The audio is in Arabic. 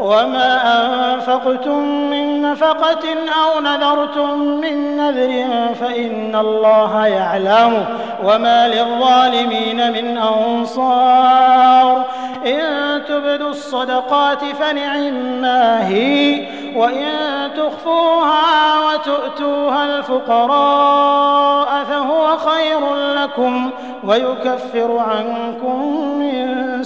وما أنفقتم من نفقة أو نذرتم من نذر فإن الله يعلم وما للظالمين من أنصار. إن تبدوا الصدقات فنعما هي وإن تخفوها وتؤتوها الفقراء فهو خير لكم ويكفر عنكم من